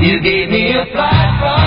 You gave me a flight from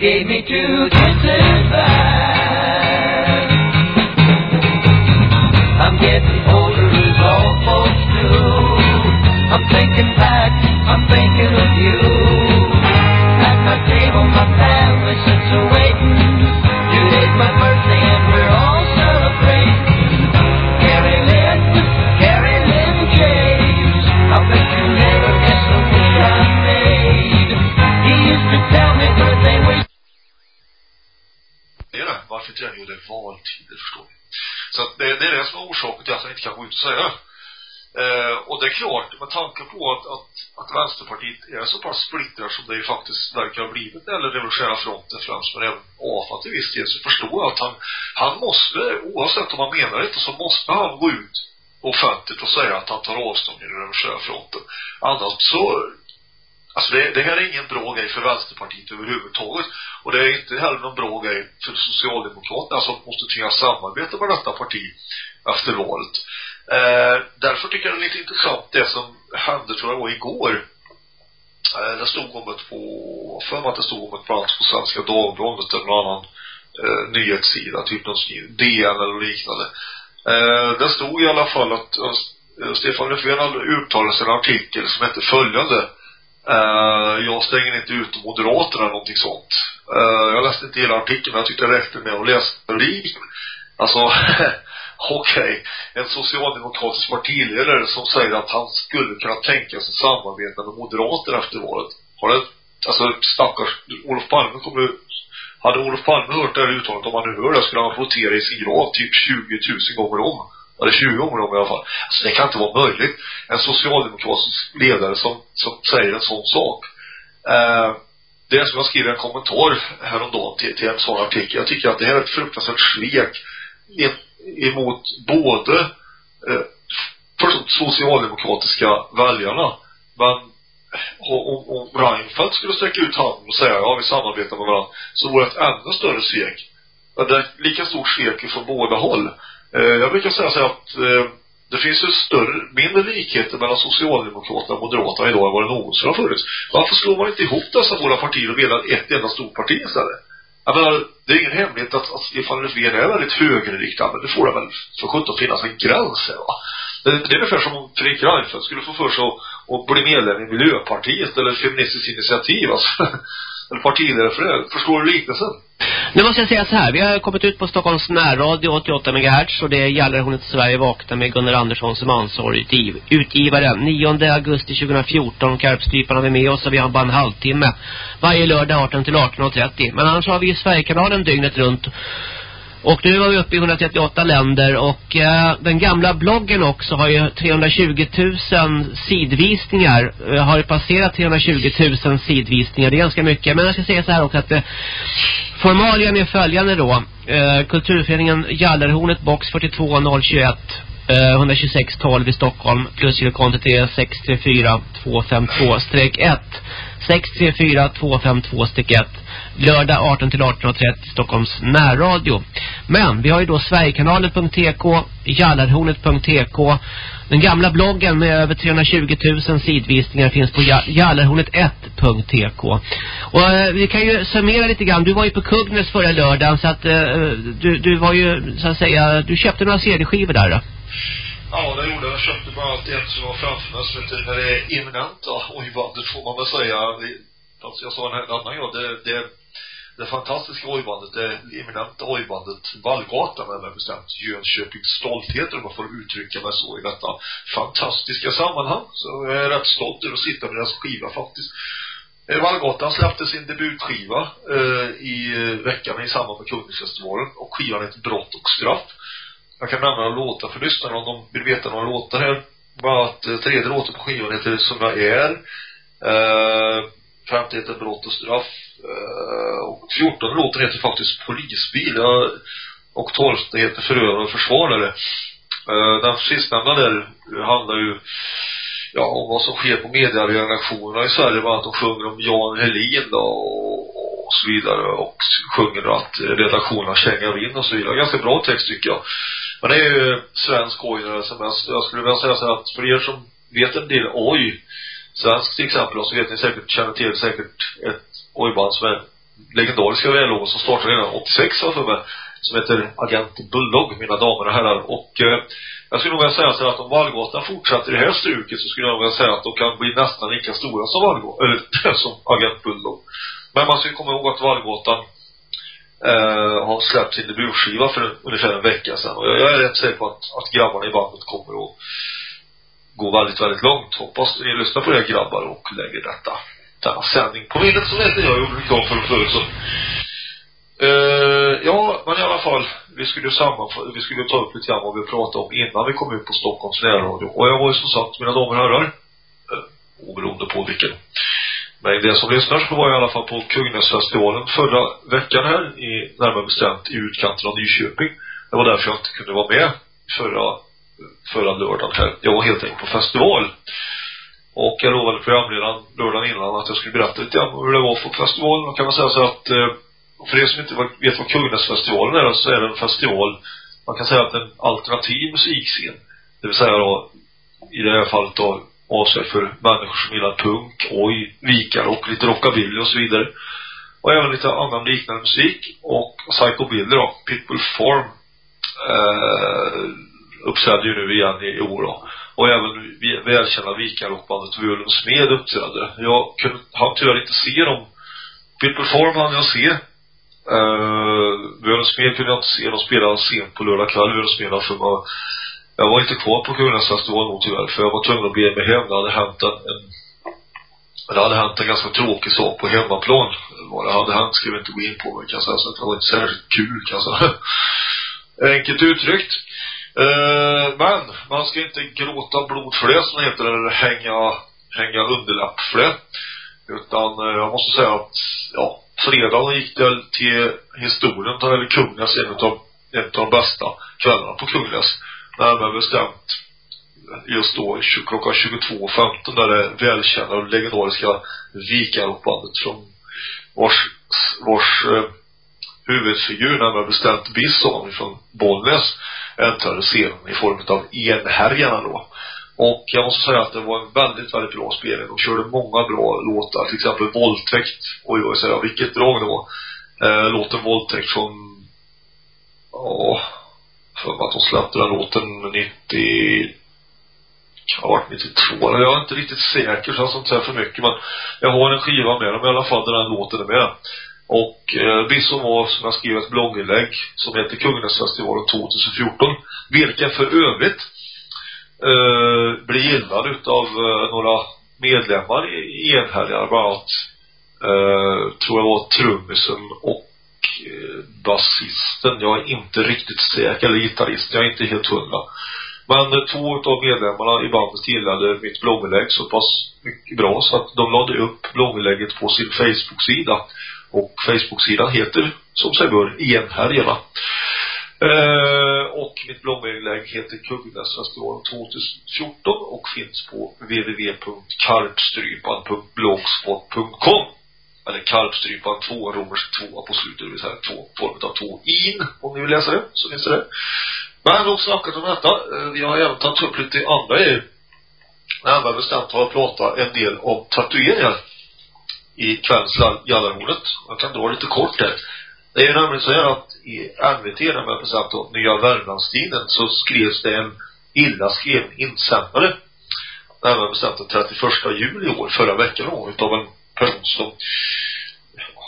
की klart, med tanke på att, att, att Vänsterpartiet är så pass splittrat som det ju faktiskt verkar ha blivit när det gäller revolutionära fronten främst, men även AFA till viss del, så förstår jag att han, han måste, oavsett om han menar det inte, så måste han gå ut offentligt och säga att han tar avstånd i den revolutionära fronten. Annars så Alltså det, det här är ingen bra grej för Vänsterpartiet överhuvudtaget. Och det är inte heller någon bra grej för Socialdemokraterna som måste tvingas samarbeta med detta parti efter valet. Eh, därför tycker jag det är lite intressant det som hände, tror jag var igår. Eh, det stod om det på, för mig att det stod om det bland på Svenska Dagbladet eller någon annan eh, nyhetssida, typ någon DN eller liknande. Eh, det stod i alla fall att eh, eh, Stefan Löfven hade uttalat sig i en artikel som hette följande eh, jag stänger inte ut Moderaterna eller någonting sånt. Eh, jag läste inte hela artikeln, men jag tyckte det räckte med att läsa rubriken. Alltså, okej. Okay. En socialdemokratisk partiledare som säger att han skulle kunna tänka sig samarbeta med moderater efter valet. Har det, alltså stackars, Olof Palme kommer hade Olof Palme hört det här uttalandet, om han nu hör det, skulle han rotera i sin grav typ 20 000 gånger om. Eller 20 gånger om i alla fall. Alltså det kan inte vara möjligt. En socialdemokratisk ledare som, som säger en sån sak. Eh, det är som jag skriver en kommentar häromdagen till, till en sån artikel. Jag tycker att det här är ett fruktansvärt svek emot både eh, socialdemokratiska väljarna. Men om, om Reinfeldt skulle sträcka ut handen och säga ja vi samarbetar med varandra så vore det ett ännu större svek. Det är lika stort svek från båda håll. Eh, jag brukar säga så att eh, det finns ju större, mindre likheter mellan Socialdemokraterna och Moderaterna idag än vad det någonsin har funnits. Varför slår man inte ihop dessa båda partier och bildar ett enda stort parti istället? Jag menar, det är ingen hemlighet att, att ifall Löfven är väldigt högerriktad, men det får det väl för sjutton finnas en gräns här, va? Det, det är ungefär som om Fredrik Reinfeldt skulle få för sig att, att bli medlem i Miljöpartiet eller Feministiskt initiativ, alltså. eller partiledare för det. Förstår du liknelsen? Nu måste jag säga så här, vi har kommit ut på Stockholms närradio 88 MHz och det gäller hon till Sverige vakna med Gunnar Andersson som ansvarig utgivare. 9 augusti 2014, Karpstryparna är med oss och vi har bara en halvtimme varje lördag 18 till 18.30. Men annars har vi ju Sverigekanalen dygnet runt och nu var vi uppe i 138 länder och eh, den gamla bloggen också har ju 320 000 sidvisningar. Eh, har ju passerat 320 000 sidvisningar. Det är ganska mycket. Men jag ska säga så här också att eh, formalien är följande då. Eh, Kulturföreningen Jallerhornet box 42021 eh, 126 12 i Stockholm. Plusgirokontot är 634 252-1. 634 252-1 lördag 18 till 18.30 Stockholms närradio. Men vi har ju då Sverigekanalen.tk, Jallarhornet.tk. Den gamla bloggen med över 320 000 sidvisningar finns på Jallarhornet1.tk. Och eh, vi kan ju summera lite grann. Du var ju på Kugnes förra lördagen så att eh, du, du var ju så att säga, du köpte några CD-skivor där då. Ja, det gjorde jag. Jag köpte bara allt det som var framför mig som heter När det är inränta. Oj vad det får man väl säga. Vi, Alltså jag sa en helt annan gång. Det, det, det fantastiska ojbandet, det eminenta ojbandet Vallgatan eller bestämt. Jönköpings stolthet om jag får uttrycka mig så i detta fantastiska sammanhang. Så jag är rätt stolt över att sitta med deras skiva faktiskt. Eh, Vallgatan släppte sin debutskiva eh, i eh, veckan i samband med Kungälvsfestivalen och skivan heter Brott och straff. Jag kan nämna några låtar för lyssnarna om de vill veta några låtar här. Bara att eh, tredje låten på skivan heter Som jag är. Eh, femte heter Brott och straff. Eh, och fjortonde låten heter faktiskt Polisbil. Och tolfte heter Förövare och försvarare. Eh, den sistnämnda där eh, handlar ju ja, om vad som sker på medieredaktionerna i Sverige. Bland annat de sjunger om Jan Helin då och, och så vidare. Och sjunger att redaktionerna kängar in och så vidare. Ganska bra text tycker jag. Men det är ju svensk oj som jag, jag skulle vilja säga så här att för er som vet en del oj, svensk till exempel, och så vet ni säkert, känner till säkert ett ojband som är legendariska VLO som startade redan 86 för mig, som heter Agent Bulldog, mina damer och herrar. Och eh, jag skulle nog vilja säga så att om Vallgatan fortsätter i det här struket så skulle jag nog vilja säga att de kan bli nästan lika stora som Vallgatan, eller som Agent Bulldog. Men man ska ju komma ihåg att Vallgatan eh, har släppt sin debutskiva för ungefär en vecka sedan. Och jag, jag är rätt säker på att, att grabbarna i bandet kommer att gå väldigt, väldigt långt. Hoppas ni lyssnar på det grabbar och lägger detta, denna sändning på minnet som inte jag gjorde reklam för förut så. Uh, ja, men i alla fall, vi skulle sammanfatta, vi skulle ta upp lite grann vad vi pratade om innan vi kom ut på Stockholms närradio. Och jag var ju som sagt, mina damer och herrar, uh, oberoende på vilken men det som lyssnar så var jag i alla fall på Kungnäsfestivalen förra veckan här, i, närmare bestämt i utkanten av Nyköping. Det var därför jag inte kunde vara med förra, förra lördagen här. Jag var helt enkelt på festival. Och jag lovade programledaren lördagen innan att jag skulle berätta lite grann om hur det var för festivalen. Och kan man säga så att, eh, för er som inte vet vad Kungnäsfestivalen är så är det en festival, man kan säga att en alternativ musikscen. Det vill säga då, i det här fallet då, avsedd för människor som gillar punk, oj, vikar och lite rockabilly och så vidare. Och även lite annan liknande musik. Och Psychobilly då, Pitbull Form, eh, uppträdde ju nu igen i, i år då. Och även välkända vikarrockbandet Völunds Smed uppträdde. Jag kunde, hann tyvärr inte se dem. Pitbull perform' hann jag se. Uh, Völunds Smed kunde jag inte se. De spelade sent på lördag kväll, Völunds Smed för. Jag var inte kvar på Kunglighetsfestivalen tyvärr, för jag var tvungen att bege mig hem. Det hade hänt en, en det hade hänt en ganska tråkig sak på hemmaplan. Vad det hade hänt ska vi inte gå in på, men kan jag säga så det var inte särskilt kul, kan jag säga. Enkelt uttryckt. Eh, men, man ska inte gråta blod för det, som det heter, eller hänga, hänga underlapp för det. Utan eh, jag måste säga att, ja, fredagen gick det till historien, eller Kungligas, en utav, en utav de bästa kvällarna på Kungligas närmare bestämt just då klockan 22.15 där det välkända och legendariska Vikarrockbandet från vars, vars eh, huvudfigur, närmare bestämt Bisson från Bollnäs, äntrade scenen i form av enhärjarna då. Och jag måste säga att det var en väldigt, väldigt bra spelning. De körde många bra låtar, till exempel Våldtäkt. Oj, oj, säger jag, vilket drag det var. Eh, låten Våldtäkt från, ja, för mig att de släppte den låten 90 kan ha varit 92 eller jag är inte riktigt säker så jag ska inte säga för mycket men jag har en skiva med dem i alla fall där den låten är med. Och eh, Bisson var som jag skrev ett blogginlägg som heter Kungnäsfestivalen 2014 vilken för övrigt eh, blir gillad utav eh, några medlemmar i, Enhälliga bland annat eh, tror jag var trummisen och eh, basisten. Jag är inte riktigt säker, eller gitarristen, jag är inte helt hundra. Men eh, två av medlemmarna i bandet gillade mitt blogginlägg så pass mycket bra så att de lade upp blogginlägget på sin Facebook-sida. Och Facebook-sidan heter, som sig bör, Enhärjarna. Eh, och mitt blogginlägg heter Kungnäsfestivalen 2014 och finns på www.karpstrypan.blogspot.com eller karpstrypan 2, romersk 2 på slutet, det vill säga 2, form av två in, om ni vill läsa det, så finns det det. Men nog snackat om detta. Eh, Vi har även tagit upp lite andra grejer. Närmare bestämt har jag pratat en del om tatueringar i kvällens Gallerhornet. Jag kan dra lite kort där. Det är ju nämligen så här att i NVT, närmare bestämt då, Nya Värmlandstiden, så skrevs det en illa skriven insändare. Närmare bestämt den 31 juli i år, förra veckan då, utav en person som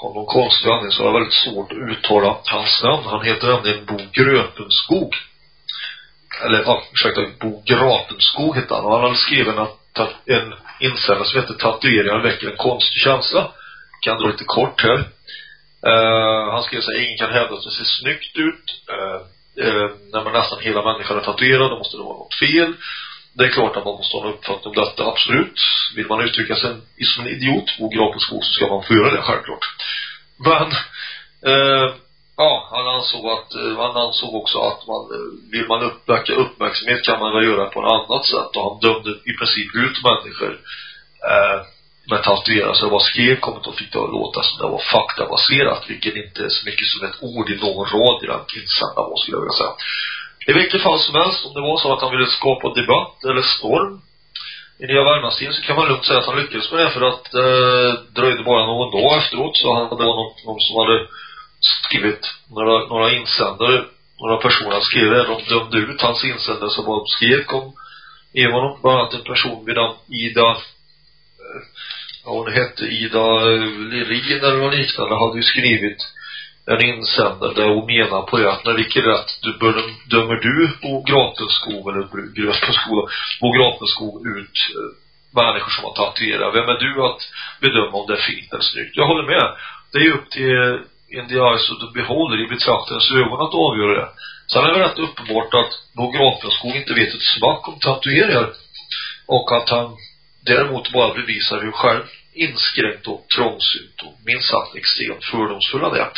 av någon konstig anledning så har det väldigt svårt att uttala hans namn. Han heter nämligen Bo Gröpenskog. Eller, ja, ursäkta, Bo Grapenskog heter han. Och han hade skrivit en, en insändare som heter Tatueringar väcker en konstig känsla. Kan dra lite kort här. Uh, han skrev så här, ingen kan hävda att det ser snyggt ut. Uh, uh, när man nästan hela människan är tatuerad, då måste det vara något fel. Det är klart att man måste ha en uppfattning om detta, absolut. Vill man uttrycka sig som en idiot, bo Grapenskog, så ska man få göra det, självklart. Men, eh, ja, han ansåg att, eh, han ansåg också att man, eh, vill man uppväcka uppmärksamhet kan man väl göra på något annat sätt. Och han dömde i princip ut människor, eh, med tatueringar Så det var skrev kommer och fick det att låta som det var faktabaserat, vilket inte är så mycket som ett ord i någon rad i den insändaren, skulle jag vilja säga. I vilket fall som helst, om det var så att han ville skapa debatt eller storm i Nya Värmlandstidningen så kan man lugnt säga att han lyckades med det för att eh, dröjde bara någon dag efteråt så hade det var någon, någon som hade skrivit några, några insändare några personer han skrev där, de dömde ut hans insändare som var skrek om Evan bland annat en person vid namn Ida eh, ja hon hette Ida eh, Lirin Lerin eller något liknande hade ju skrivit en insändare där hon menar på det att med vilken rätt du bör, dömer du Bo Gratenskog, eller Grapenskog, Bo Gratenskog ut eh, människor som har tatuerat. Vem är du att bedöma om det är fint eller snyggt? Jag håller med. Det är ju upp till in the eyes of the beholder i betraktarens ögon att avgöra det. Sen är det rätt uppenbart att Bo Grapenskog inte vet ett smack om tatueringar. Och att han däremot bara bevisar hur själv inskränkt och trångsynt och minst sagt extremt fördomsfull han är.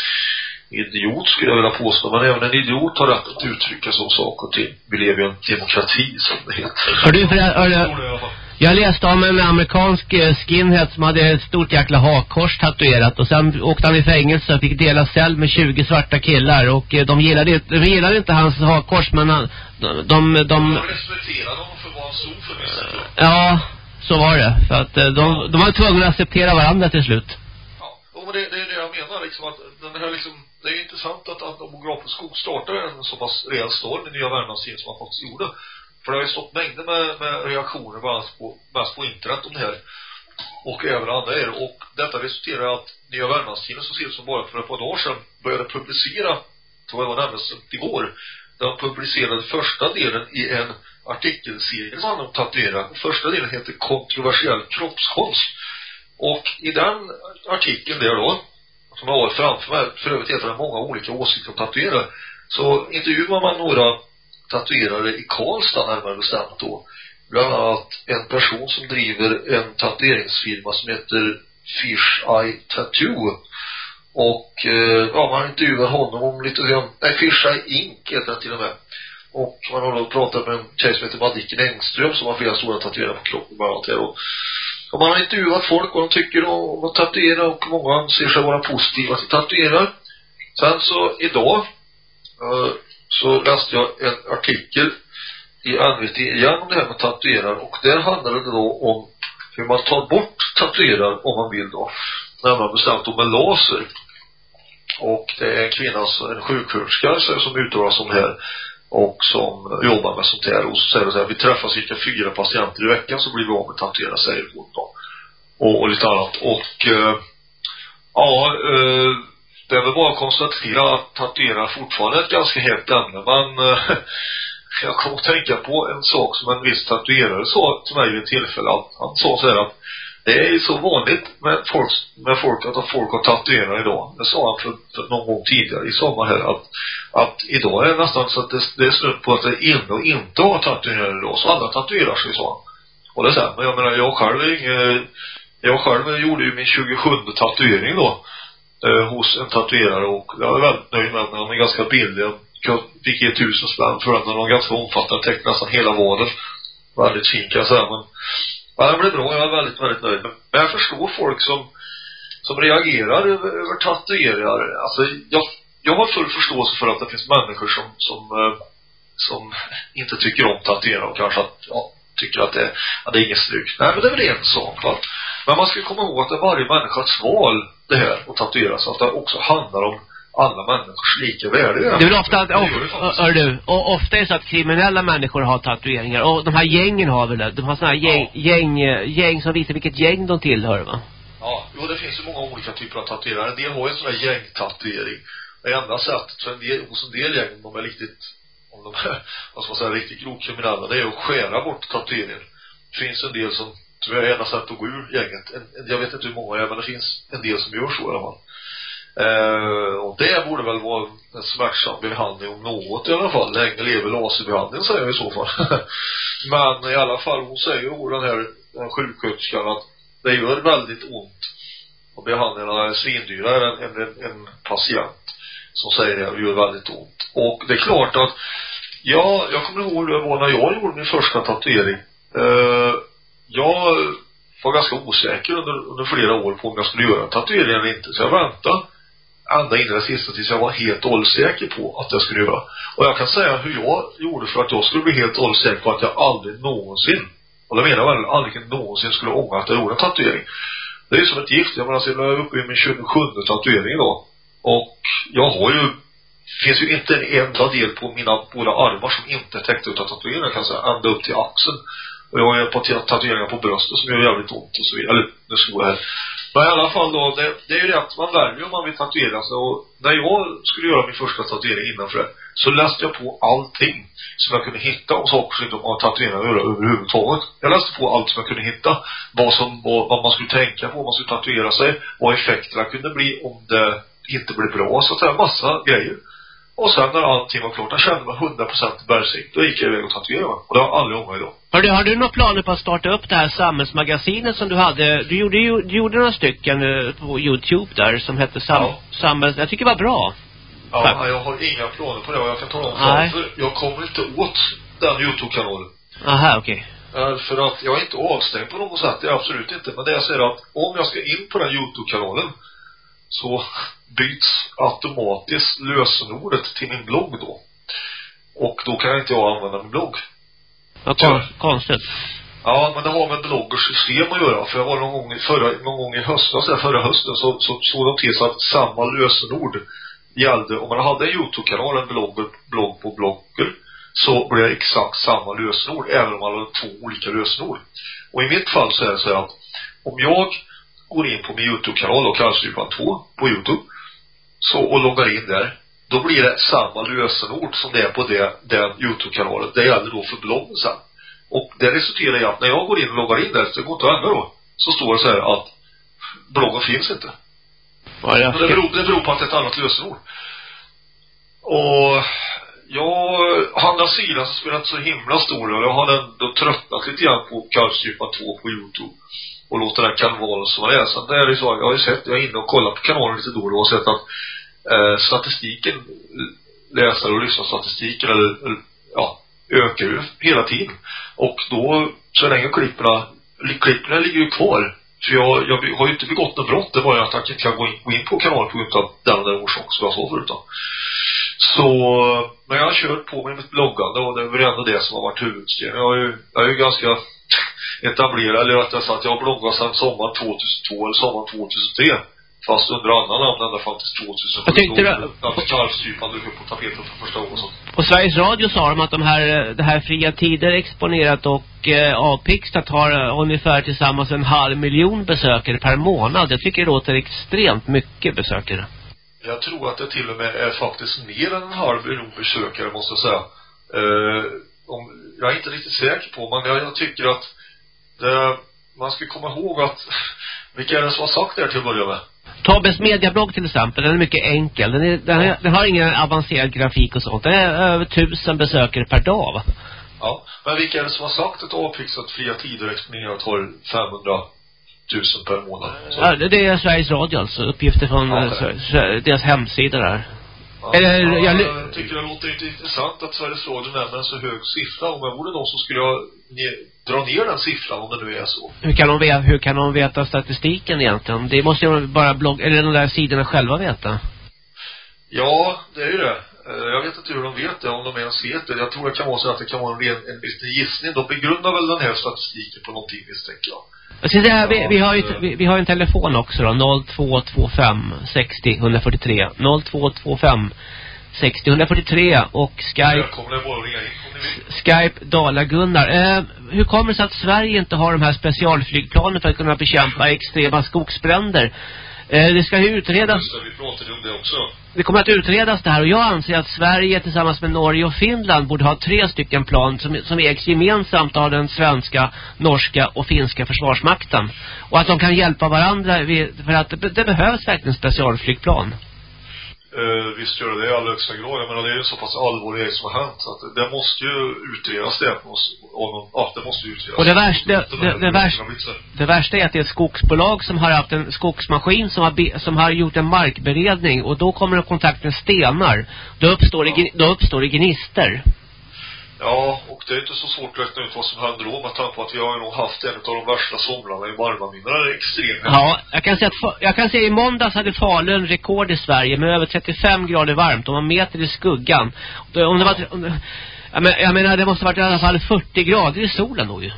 Idiot skulle jag vilja påstå, men även en idiot har rätt att uttrycka så saker till. Vi lever i en demokrati som det heter. Har du för, har du, jag läste om en amerikansk eh, skinhead som hade ett stort jäkla hakkors tatuerat och sen åkte han i fängelse och fick dela cell med 20 svarta killar och eh, de gillade, de gillade inte hans hakkors men han, de, de, de, de respekterade honom för vad han stod för, visst Ja, så var det. För att eh, de, de var tvungna att acceptera varandra till slut. Ja, och det, det är det jag menar liksom att den här liksom, det är intressant att, att Skog startade en så pass rejäl storm i Nya Värmlandstiden som han faktiskt gjorde. För det har ju stått mängder med, med reaktioner bara på, mest på internet om det här. Och även andra är Och detta resulterar i att Nya Värmlandstiden så sent som bara för ett par dagar sedan började publicera, tror jag var närmast igår, de publicerade första delen i en artikelserie som handlar om tatuera. Första delen heter kontroversiell kroppskonst. Och i den artikeln där då, som jag har framför mig, för övrigt heter det många olika åsikter om tatuera, så intervjuar man några tatuerare i Karlstad närmare bestämt då. Bland annat en person som driver en tatueringsfirma som heter Fish Eye Tattoo. Och eh, ja, man intervjuar honom om lite grann, nej Fish Eye Ink heter den till och med. Och man har då pratat med en tjej som heter Madicken Engström som har flera stora tatueringar på kroppen bland annat här och, och man har intervjuat folk vad de tycker om att tatuera och många anser sig vara positiva till tatueringar. Sen så idag eh, så läste jag en artikel i NVT igen om det här med tatuerar och där handlade det då om hur man tar bort tatuerar om man vill då. Närmare bestämt om en laser. Och det är en kvinna, alltså, en sjuksköterska som utövar som om här och som jobbar med sånt här och så säger hon så här, vi träffar cirka fyra patienter i veckan så blir vi av med tatuera säger hon då. Och, och lite annat. Och eh, ja, eh, det är väl bara att konstatera att tatuera fortfarande är ett ganska hett ämne men eh, jag kommer att tänka på en sak som en viss tatuerare sa till mig vid ett tillfälle att han sa så här att det är så vanligt med folk, med folk att folk har tatuerat idag. Det sa han för, för någon gång tidigare i sommar här att, att idag är det nästan så att det, det är snudd på att det är inne och inte ha tatuerat idag. Så alla tatuerar sig, sa han. Och det är så här, men jag menar, jag själv är ingen, jag själv gjorde ju min 27 tatuering då eh, hos en tatuerare och jag är väldigt nöjd med den. Den är ganska billig. Jag fick ge tusen spänn för den. Den var ganska omfattande, täckte nästan hela vaden. Väldigt fin kan jag säga, men Ja, den blev bra. Jag är väldigt, väldigt nöjd. Men jag förstår folk som, som reagerar över, över tatueringar. Alltså, jag, jag har full förståelse för att det finns människor som, som, eh, som inte tycker om tatueringar och kanske att, ja, tycker att det, att det är inget snyggt. Nej, men det är väl en sak, va. Men man ska komma ihåg att det är varje människas val, det här, att tatuera. Så att det också handlar om alla människors lika värde. Det är väl ofta att, of, hör du, och ofta är det så att kriminella människor har tatueringar. Och de här gängen har väl det. De har såna här gäng, gäng, eh, gäng som visar vilket gäng de tillhör va? Ja, jo det finns ju många olika typer av tatueringar. En del har ju en sån här gängtatuering. Det enda sättet för en del, hos en del gäng, de är riktigt, om de är, vad ska man säga, riktigt grovkriminella, det är att skära bort tatueringen. Det finns en del som, tror jag är enda sättet att gå ur gänget. Jag vet inte hur många det är, men det finns en del som gör så i alla fall. Eh, och det borde väl vara en smärtsam behandling om något i alla fall. Länge lever laserbehandling säger jag i så fall. Men i alla fall, hon säger ju den här den sjuksköterskan att det gör väldigt ont och behandlingarna är svindyrare än, en, en, en patient som säger det, det gör väldigt ont. Och det är klart att ja, jag kommer ihåg hur det var när jag gjorde min första tatuering. Eh, jag var ganska osäker under, under flera år på om jag skulle göra en tatuering eller inte. Så jag väntade ända in i det sista tills jag var helt ålsäker på att jag skulle göra. Och jag kan säga hur jag gjorde för att jag skulle bli helt ålsäker på att jag aldrig någonsin, och det menar jag väl, aldrig någonsin skulle ångra att jag gjorde en tatuering. Det är ju som ett gift. Jag menar, så jag är uppe i min 27 tatuering idag. Och jag har ju, finns ju inte en enda del på mina båda armar som inte är täckt ut av tatueringar kan jag säga. Ända upp till axeln. Och jag har ju ett par tatueringar på bröstet som gör jävligt ont och så vidare. Eller, nu ska jag här. Men i alla fall då, det, det är ju det att man väljer om man vill tatuera sig och när jag skulle göra min första tatuering innanför det så läste jag på allting som jag kunde hitta om saker som inte har tatueringar att göra överhuvudtaget. Jag läste på allt som jag kunde hitta. Vad som, vad, vad man skulle tänka på om man skulle tatuera sig. Vad effekterna kunde bli om det inte blev bra, så att säga. Massa grejer. Och sen när allting var klart, jag kände mig 100% bergsikt. Då gick jag iväg och tatuerade mig. Och det har jag aldrig ångrat idag. Har du, har du några planer på att starta upp det här samhällsmagasinet som du hade? Du gjorde ju, du gjorde några stycken eh, på Youtube där som hette sam, Ja. samhälls... Jag tycker det var bra. Ja, Tack. jag har inga planer på det och jag kan tala om varför. Jag kommer inte åt den Youtube-kanalen. Aha, okej. Eh, För att jag är inte avstängd på något sätt, det är jag absolut inte. Men det jag säger att om jag ska in på den Youtube-kanalen så byts automatiskt lösenordet till min blogg då. Och då kan inte jag använda min blogg. Vad kon, konstigt. Ja, men det har med bloggers system att göra. För jag var någon gång i, förra, någon gång i höstas, förra hösten, så, så såg de till så att samma lösenord gällde, om man hade en Youtube-kanal, en blogg, blogg på blogger, så blev det exakt samma lösenord, även om man hade två olika lösenord. Och i mitt fall så är det så att om jag går in på min Youtube-kanal och Kallstrypan 2 på Youtube, så, och loggar in där, då blir det samma lösenord som det är på det, den Youtube-kanalen. Det gäller då för bloggen sen. Och det resulterar i att när jag går in och loggar in där, så det går inte att ändra då, så står det så här att bloggen finns inte. Jag Men det beror, det beror på att det är ett annat lösenord. Och jag, andra sidan så spelar inte så himla stor roll. Jag har ändå tröttnat lite grann på Kallstrypan 2 på Youtube. Och låter den kanalen som den är. Sen det är det så, jag har ju sett, jag är inne och kollar på kanalen lite då och då och sett att eh, statistiken, läsare och lyssnarstatistiken eller, eller ja, ökar ju hela tiden. Och då, så länge klipporna, klipporna ligger ju kvar. För jag, jag har ju inte begått något brott. Det var ju att jag inte kan gå in, gå in på kanalen på grund av den och den orsaken som jag sa förut då. Så, men jag har kört på med mitt bloggande och det är väl ändå det som har varit huvudstenen. Jag är ju, jag är ju ganska etablerad, eller rättare sagt, jag har bloggat sedan sommaren 2002 eller sommaren 2003. Fast under annan namn ända fram till 2007. Jag tänkte då du- dök upp på tapeten för första gången. Så. På Sveriges Radio sa de att de här, eh, det här Fria Tider exponerat och eh, Avpixlat har eh, ungefär tillsammans en halv miljon besökare per månad. Jag tycker det låter extremt mycket besökare. Jag tror att det till och med är faktiskt mer än en halv miljon besökare måste jag säga. Eh, om, jag är inte riktigt säker på, men jag, jag tycker att det, man ska komma ihåg att vilka är det som har sagt det här till att börja med? Tobbes mediablogg till exempel, den är mycket enkel. Den, är, den, är, den har ingen avancerad grafik och sånt. Den är över tusen besökare per dag va? Ja. Men vilka är det som har sagt att avpixlat fria tider exponerat har 500 000 per månad? Så, Ja, det är Sveriges Radio alltså. Uppgifter från Ja, eh, deras hemsida där. ja. eller, ja, jag- jag tycker det låter inte intressant att Sveriges Radio nämner en så hög siffra. Om jag vore någon så skulle jag dra ner den siffran om det nu är så. Hur kan de veta, hur kan de veta statistiken egentligen? Det måste ju bara blogg, eller de där sidorna själva veta. Ja, det är ju det. Eh, Jag vet inte hur de vet det, om de ens vet det. Jag tror det kan vara så att det kan vara en, ren, en liten gissning. De begrundar väl den här statistiken på någonting misstänker jag. Jag ska säga, vi, vi har ju vi, vi har en telefon också då, 0225 60 143. 0225 60 143 och Skype. Skype Dala-Gunnar. Eh, hur kommer det sig att Sverige inte har de här specialflygplanen för att kunna bekämpa extrema skogsbränder? Eh, det ska ju utredas vi pratade om det också. det kommer att utredas det här och jag anser att Sverige tillsammans med Norge och Finland borde ha tre stycken plan som, som ägs gemensamt av den svenska, norska och finska försvarsmakten. Och att de kan hjälpa varandra vid, för att det, det behövs verkligen specialflygplan. Eh, visst gör det det i allra högsta grad. Jag menar, det är ju så pass allvarlig grej som har hänt. Så att det måste ju utredas det. Ja, det måste ju utredas. Och det värsta- det- det- det värsta-. Det värsta är att det är ett skogsbolag som har haft en skogsmaskin som har, be, som har gjort en markberedning och då kommer de i kontakt med stenar. Då uppstår, det, gni- då uppstår det gnister. Ja, och det är inte så svårt att räkna ut vad som händer då med tanke på att vi har ju nog haft en av de värsta somrarna i Marmaminna. Det är extremt. Ja, jag kan säga att jag kan säga i måndags hade Falun rekord i Sverige med över 35 grader varmt och man meter i skuggan. Om det var om det, jag, men, jag menar det måste varit i alla fall 40 grader i solen då ju.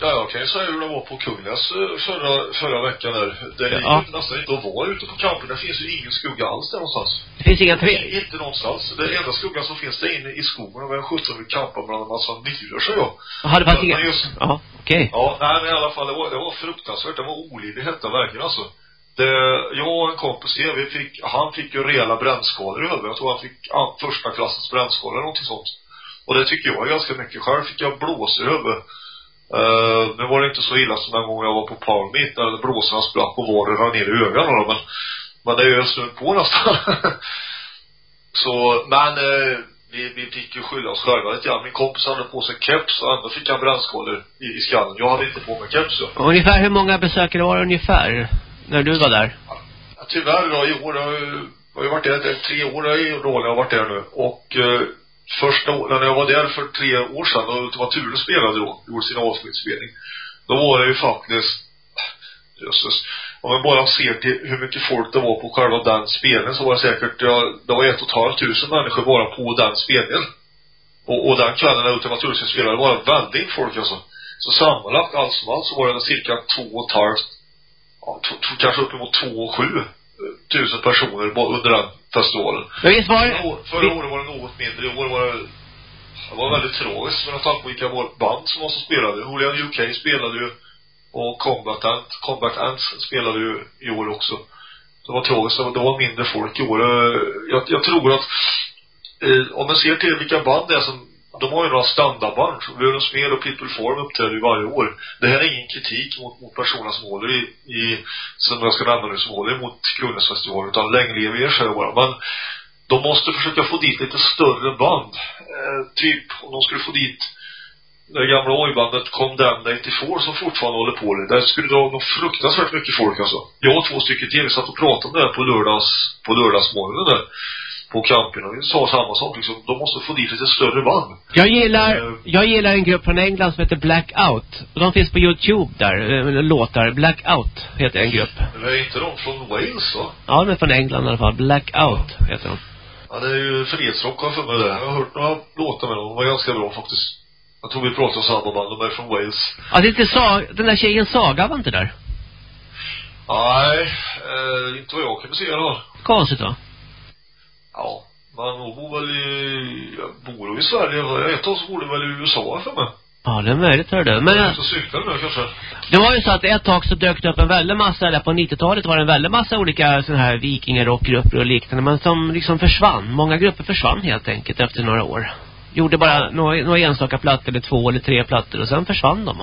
Ja, jag kan ju säga hur det var på Kungligas eh, förra, förra veckan där. Det gick Ja. ju nästan inte att vara ute på campen. Det finns ju ingen skugga alls där någonstans. Det finns inga tre... Inte någonstans. Det enda skuggan som finns det inne i skogen och vem sjutton vill campa bland en massa myror, säger jag. Jaha, det fanns inga... just- Ja, okej. Ja, nej men i alla fall, det var, det var fruktansvärt. Det var olidlig hetta verkligen alltså. Det, jag och en kompis här, vi fick, han fick ju rejäla brännskador i huvudet. Jag tror han fick första klassens brännskador eller någonting sånt. Och det tycker jag är ganska mycket. Själv fick jag blåsor i huvudet. Uh, nu var det inte så illa som den gången jag var på Palm Meet när blåsorna sprack och var rann ner i ögonen men, men det är ju en stund på nästan. så, men eh, vi, vi fick ju skylla oss själva lite grann. Min kompis hade på sig keps och ändå fick han brännskador i, i skallen. Jag hade inte på mig keps då. Ungefär hur många besökare var det ungefär? När du var där? Ja, Tyvärr då, i år har jag ju, jag har ju varit där, tre år i Råle jag har varit där nu. Och eh, första året, när jag var där för tre år sedan, och Ultimaturen spelade då, gjorde sin avsnittsspelning, Då var det ju faktiskt, jösses, om man bara ser till hur mycket folk det var på själva den spelningen så var det säkert, ja, det var ett och ett halvt tusen människor bara på den spelningen. Och, och den kvällen när Ultima Thule spelade var det väldigt folk alltså. Så sammanlagt allt som allt så var det cirka två och ett halvt ja, kanske uppemot två och sju eh, tusen personer bara under den visst var Förra, året var det något mindre. I år var det, det var väldigt tragiskt med tanke på vilka band som var som spelade. Julian UK spelade ju och Combat Ant, Combat Ants spelade ju i år också. Det var tragiskt. Det var, det var mindre folk i år. Eh, Jag, jag tror att eh, om man ser till vilka band det är som de har ju några standardband. Röden Smed och People Form uppträder ju varje år. Det här är ingen kritik mot, mot personerna som håller i, i, som jag ska nämna nu, som håller emot Kronäsfestivalen. Utan länge lever er, säger jag bara. Men de måste försöka få dit lite större band. Eh, typ, om de skulle få dit det gamla ojbandet Condemned 84 som fortfarande håller på det. Där skulle dra något fruktansvärt mycket folk alltså. Jag och två stycken till, vi satt och pratade om det här på lördags, på lördagsmorgonen där. På och vi sa samma sak liksom. De måste få dit lite större band. Jag gillar, Eh. jag gillar en grupp från England som heter Blackout. De finns på Youtube där, eh, låtar. Blackout heter en grupp. Det är inte de från Wales va? Ja, de är från England i alla fall. Blackout heter de. Ja, det är ju frihetsrock har för mig det. Jag har hört några låtar med dem. De var ganska bra faktiskt. Jag tror vi pratar om samma band. De är från Wales. Ja, det är inte Sa den där tjejen Saga var inte där. Nej, eh, inte vad jag kan se fall. Konstigt va? Ja, men hon bor väl i, bor hon i Sverige? Ett år så bor hon väl i USA för mig. Ja, det är möjligt hör du. Men Jag och cyklar nu kanske. det var ju så att ett tag så dök det upp en väldig massa, eller på 90-talet var det en väldig massa olika sådana här vikingarockgrupper och liknande. Men som liksom försvann. Många grupper försvann helt enkelt efter några år. Gjorde bara några, några enstaka plattor eller två eller tre plattor och sen försvann de.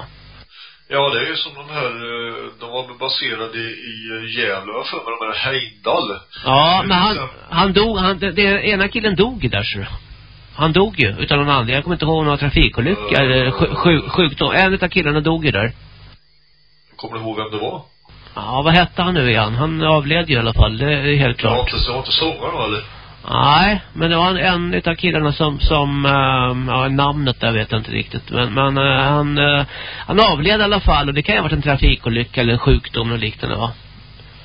Ja, det är ju som de här, eh, de var baserade i Gävle för mig, de här Heimdall. Ja, men han, han dog, han, det, det ena killen dog där så. Han dog ju utan någon anledning. Jag kommer inte ihåg någon trafikolycka eller sju, sju, sjukdom. En utav killarna dog ju där. Kommer du ihåg vem det var? Ja, vad hette han nu igen? Han avled ju i alla fall, det är helt klart. inte, det var inte sångaren eller? Nej, men det var en, en utav killarna som, som ähm, ja, namnet där vet jag inte riktigt. Men, men äh, han, äh, han avled i alla fall och det kan ju ha varit en trafikolycka eller en sjukdom och liknande va?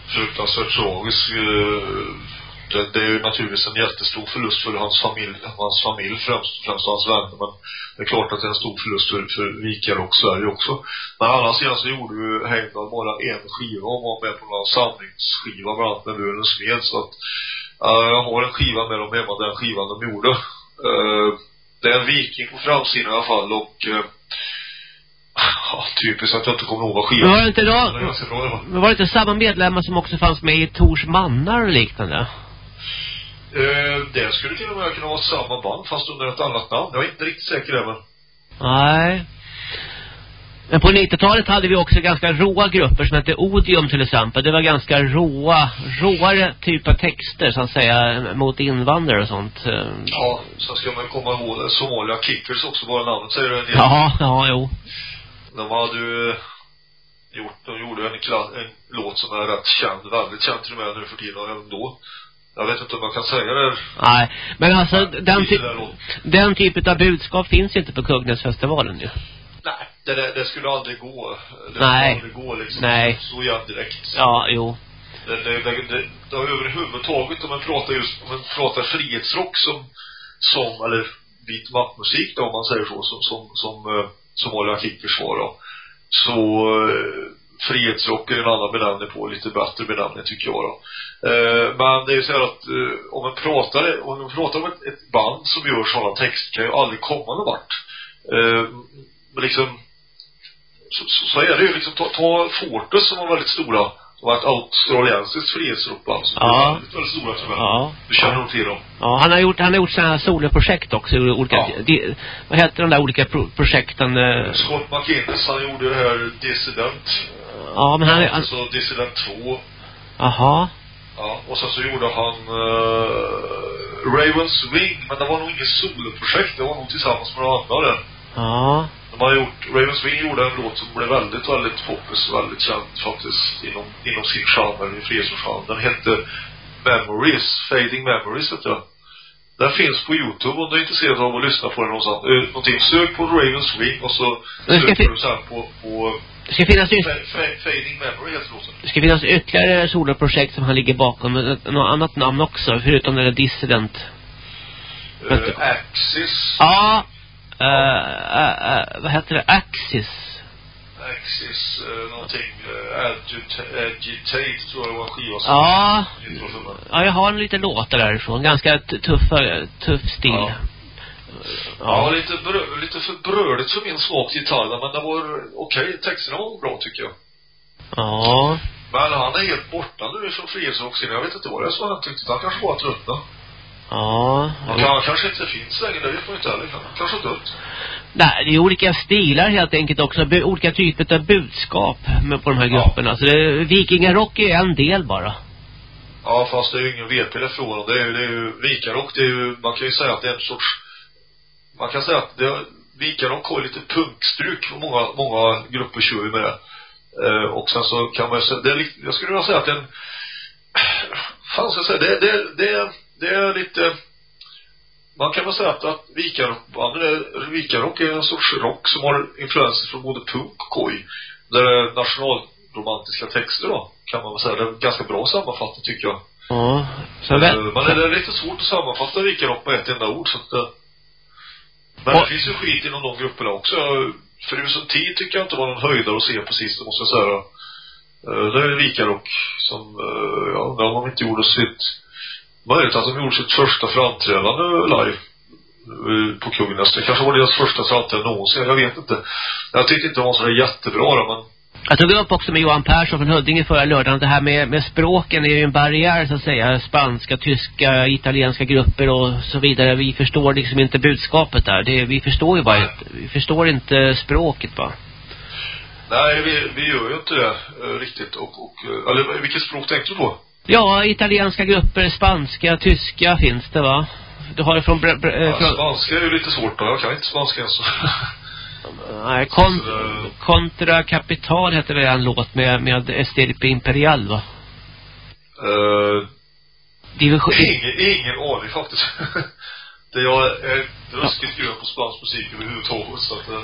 Fruktansvärt tragisk. eh, Det, det är ju naturligtvis en jättestor förlust för hans familj, hans familj främst, främst hans vänner. Men det är klart att det är en stor förlust för, för Vika och Sverige också. Men å andra sidan så gjorde ju Heimdall bara en skiva och var med på någon samlingsskiva bland annat med Björn Smed. Så att, uh, jag har en skiva med dem hemma, den skivan de gjorde. Uh, det är en viking på framsidan i alla fall och uh, Ja, typiskt att jag inte kommer ihåg vad skivan var det inte då, men var det inte samma medlemmar som också fanns med i Tors mannar och liknande? Eh, det skulle till och med kunna vara samma band fast under ett annat namn. Jag är inte riktigt säker där men. Nej. Men på 90-talet hade vi också ganska råa grupper som hette Odium till exempel. Det var ganska råa, råare typ av texter så att säga mot invandrare och sånt. Ja, sen ska man komma ihåg det. Somalia Kickers också, bara namnet säger det. Ja, ja, jo. De hade ju gjort, de gjorde en, kla, en låt som är rätt känd, väldigt känd till och med nu för tiden även då. Jag vet inte om jag kan säga det. Nej, men alltså den, ty den typen av budskap finns inte på Kungälvsfestivalen ju. Nej, det, det, det skulle aldrig gå. Det Nej. skulle aldrig gå liksom. Nej. Så igen direkt. Ja, jo. Det, det, det, det, det har överhuvudtaget, om man pratar just, om man pratar frihetsrock som, som, eller vit maktmusik då, om man säger så, som, som, som, eh, som Ola Kickers var då. Så, eh, frihetsrock är en annan benämning på, lite bättre benämning tycker jag då. Eh, men det är ju så här att, eh, om man pratar, om man pratar om ett, ett band som gör sådana texter kan ju aldrig komma någon vart. Eh, men liksom, så, så, så är det ju liksom, ta, ta Fortus som var väldigt stora, var ett australiensiskt frihetsrockband som Ja. var väldigt, stora tror jag. Ja. Du känner nog till dem. Ja, han har gjort, han har gjort sådana soloprojekt också. Olika, Ja. di, vad heter de där olika pro, projekten? eh? Scott McInnes, han gjorde det här Dissident. Ja, men han, han Alltså Dissident 2. Jaha. Ja, och sen så gjorde han uh, Ravens Wing, men det var nog inget soloprojekt, det var nog tillsammans med några andra där. Ja. De har gjort, Ravens Wing gjorde en låt som blev väldigt, väldigt poppis, väldigt känd faktiskt inom, inom sin genre, i frihetsgenren. Den hette Memories, Fading Memories heter den. Den finns på Youtube om du är intresserad av att lyssna på den någonstans. Uh, någonting, sök på Ravens Wing och så söker du sen på, på Det ska finnas, fa, fa, Fading Memory heter låten. det ska finnas ytterligare soloprojekt som han ligger bakom. Något annat namn också, förutom den där Dissident. Uh, Axis. Ja. Uh, uh, uh, vad heter det? Axis. Axis, uh, någonting, uh, agita, Agitate tror jag var en skiva som Ja. var. Ja, jag har en liten låtar därifrån. Ganska tuffa, tuff stil. Ja. Ja, lite, brö, lite för brödigt för min smak gitarr, men det var okej. Texterna var bra tycker jag. Ja. Men han är helt borta nu från frihetsrockscenen. Jag vet inte vad det är som hänt riktigt. Han kanske bara tröttnade. Ja. Kan, han kanske inte finns längre, det vet man inte heller. Han kanske dött. Nej, det är olika stilar helt enkelt också. Olika typer av budskap med, på de här Ja. grupperna. Så det, vikingarock är en del bara. Ja, fast det är ju ingen VP om. Det är ju, det är ju Vikarock, det är ju, man kan ju säga att det är en sorts, man kan säga att det, Vikarock har lite punkstruk. och Många, många grupper kör ju med det. Eh, och sen så kan man ju säga, det är jag skulle vilja säga att det är en, fan ska jag säga, det, det, det, det är lite, man kan väl säga att, att Vikarockbanden är, Vikarock är en sorts rock som har influenser från både punk och koj. Där det är nationalromantiska texter då, kan man väl säga. Det är ganska bra sammanfattat tycker jag. Ja. Så Eh, Men det är lite svårt att sammanfatta Vikarock med ett enda ord så att det... Men Och- det finns ju skit inom de grupperna också. Frusen tid tycker jag inte var någon höjdare att se precis, det måste jag säga. Eh, Det är Vikarock som, eh, jag undrar om de inte gjorde sitt, möjligt att de gjorde sitt första framträdande live eh, på Kungnäs. Det kanske var deras första framträdande någonsin, jag vet inte. Jag tyckte inte de var så där jättebra då, men jag tog upp också med Johan Persson från Huddinge förra lördagen. Det här med, med språken är ju en barriär så att säga. Spanska, tyska, italienska grupper och så vidare. Vi förstår liksom inte budskapet där. Det, vi förstår ju bara inte, vi förstår inte språket va. nej, vi, vi gör ju inte det eh, riktigt. Och, och, eh, eller vilket språk tänkte du på? Ja, italienska grupper, spanska, tyska finns det va? Du har det från... Br br Ja, eh, från spanska är ju lite svårt då. Jag kan inte spanska ens. nej, kon, Contra Capital heter det en låt med, med Estirpe Imperial va? uh, Division... ingen, ingen aning faktiskt. det jag är ruskigt grön på spansk musik överhuvudtaget så att Men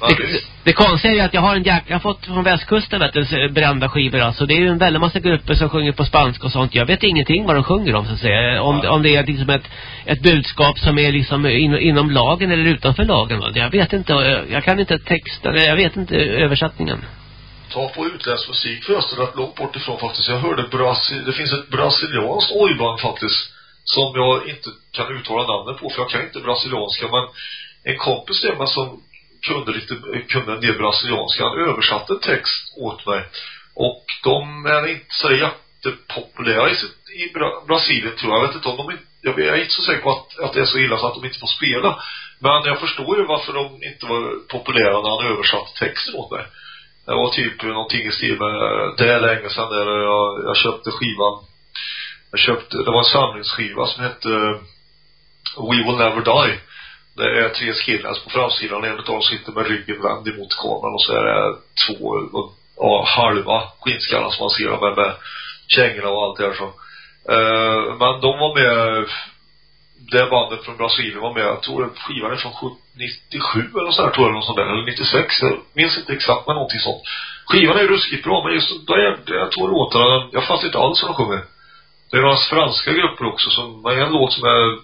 Det, det konstiga är ju att jag har en jack, jag har fått från västkusten vet du, brända skivor alltså. Det är ju en väldigt massa grupper som sjunger på spanska och sånt. Jag vet ingenting vad de sjunger om så att säga. Om, Nej. om det är liksom ett, ett budskap som är liksom in, inom lagen eller utanför lagen. Va? Jag vet inte, jag, jag kan inte texten, jag vet inte översättningen. Ta på utländsk musik förresten, rätt långt bort ifrån faktiskt. Jag hörde Brasi det finns ett brasilianskt ojband faktiskt. Som jag inte kan uttala namnet på, för jag kan inte brasilianska. Men en kompis till mig som kunde lite, kunde en del brasilianska, han översatte en text åt mig. Och de är inte så jättepopulära i, sitt, i Bra Brasilien tror jag. Jag vet inte om de jag är inte så säker på att, att det är så illa så att de inte får spela. Men jag förstår ju varför de inte var populära när han översatte texten åt mig. Det var typ någonting i stil med, det är länge sedan där jag, jag köpte skivan. Jag köpte, det var en samlingsskiva som hette We Will Never Die. Det är tre skillnads på framsidan. En av dem sitter med ryggen vänd emot kameran och så är det två, ja, halva skinnskallar som man ser dem med, med kängorna och allt det här så. Eh, men de var med, det bandet från Brasilien var med, jag tror skivan är från 70 97 eller så här tror jag, eller sån sånt där, eller 96, jag minns inte exakt men någonting sånt. Skivan är ju ruskigt bra, men just där, där två låtarna, jag fattar inte alls vad de sjunger. Det är några franska grupper också som, det är en låt som är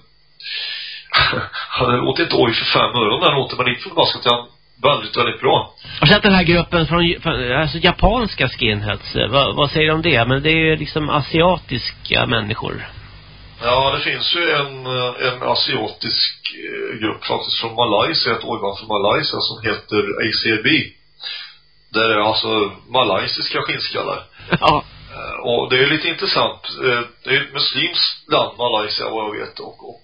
Ja, det låter inte oj för fem öron låten, men inte förbaskat är han väldigt, väldigt bra. Har du sett den här gruppen från, från alltså japanska skinheads? Vad, vad säger du om det? Men det är ju liksom asiatiska människor. Ja, det finns ju en, en asiatisk eh, grupp faktiskt från Malaysia, ett ojband från Malaysia som heter ACB. Det är alltså malaysiska skinnskallar. ja. Eh, Och det är lite intressant. Eh, Det är ett muslimskt land, Malaysia, vad jag vet. Och, och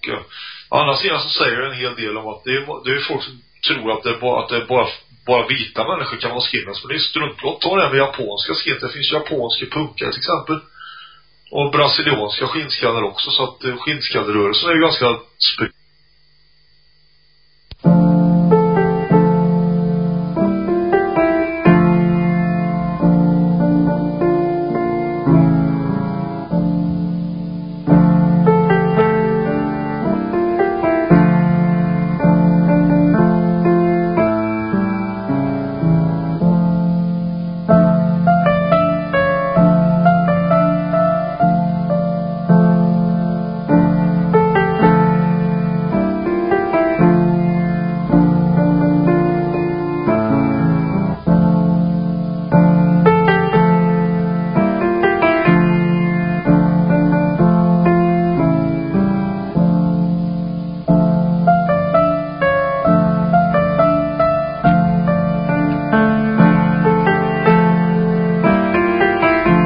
andra sidan så säger det en hel del om att det är, det är folk som tror att det är bara, att det är bara, bara vita människor kan vara skinheads. Men det är struntplott. Ta det här med japanska skinheads. Det finns japanska punkare till exempel. Och brasilianska skinnskallar också. Så att eh, skinnskallerörelsen är ju ganska spridd.